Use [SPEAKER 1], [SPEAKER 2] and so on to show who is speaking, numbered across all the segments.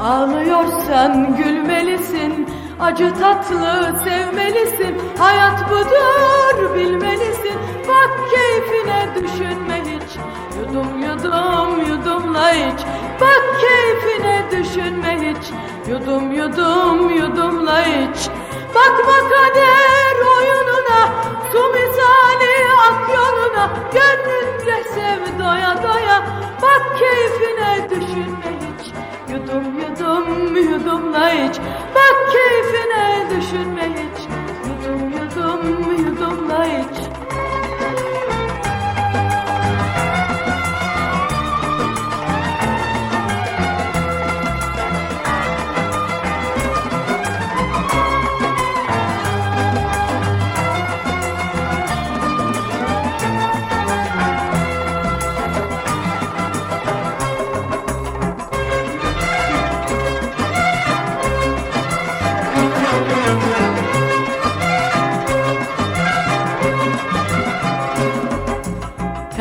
[SPEAKER 1] Ağlamadan gülmelisin Acı tatlı sevmelisin. Hayat budur bilmelisin. Bak keyfine düşünme hiç. Yudum yudum yudumla iç. Bak keyfine düşünme hiç. Yudum yudum yudumla yudum yudumla iç Bak keyfine düşünme hiç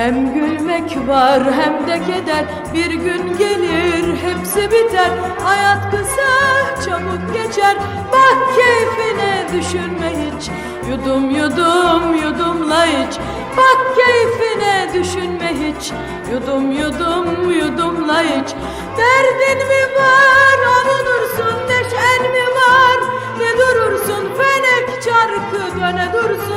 [SPEAKER 1] Hem gülmek var hem de keder. Bir gün gelir hepsi biter. Hayat kısa çabuk geçer. Bak keyfine düşünme hiç. Yudum yudum yudumla iç. Bak keyfine düşünme hiç. Yudum yudum yudumla iç. Derdin mi var avunursun Neşen mi var? Ne durursun Felek çarkı döne dursun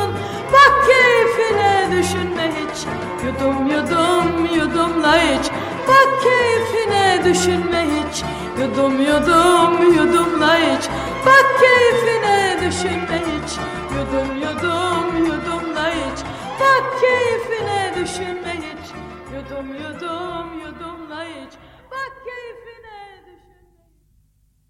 [SPEAKER 1] Yudum yudum yudumla iç. Bak keyfine düşünme hiç. Yudum yudum yudumla iç. Bak keyfine düşünme hiç. Yudum yudum yudumla iç. Bak keyfine düşünme hiç. Yudum yudum yudumla iç. Bak keyfine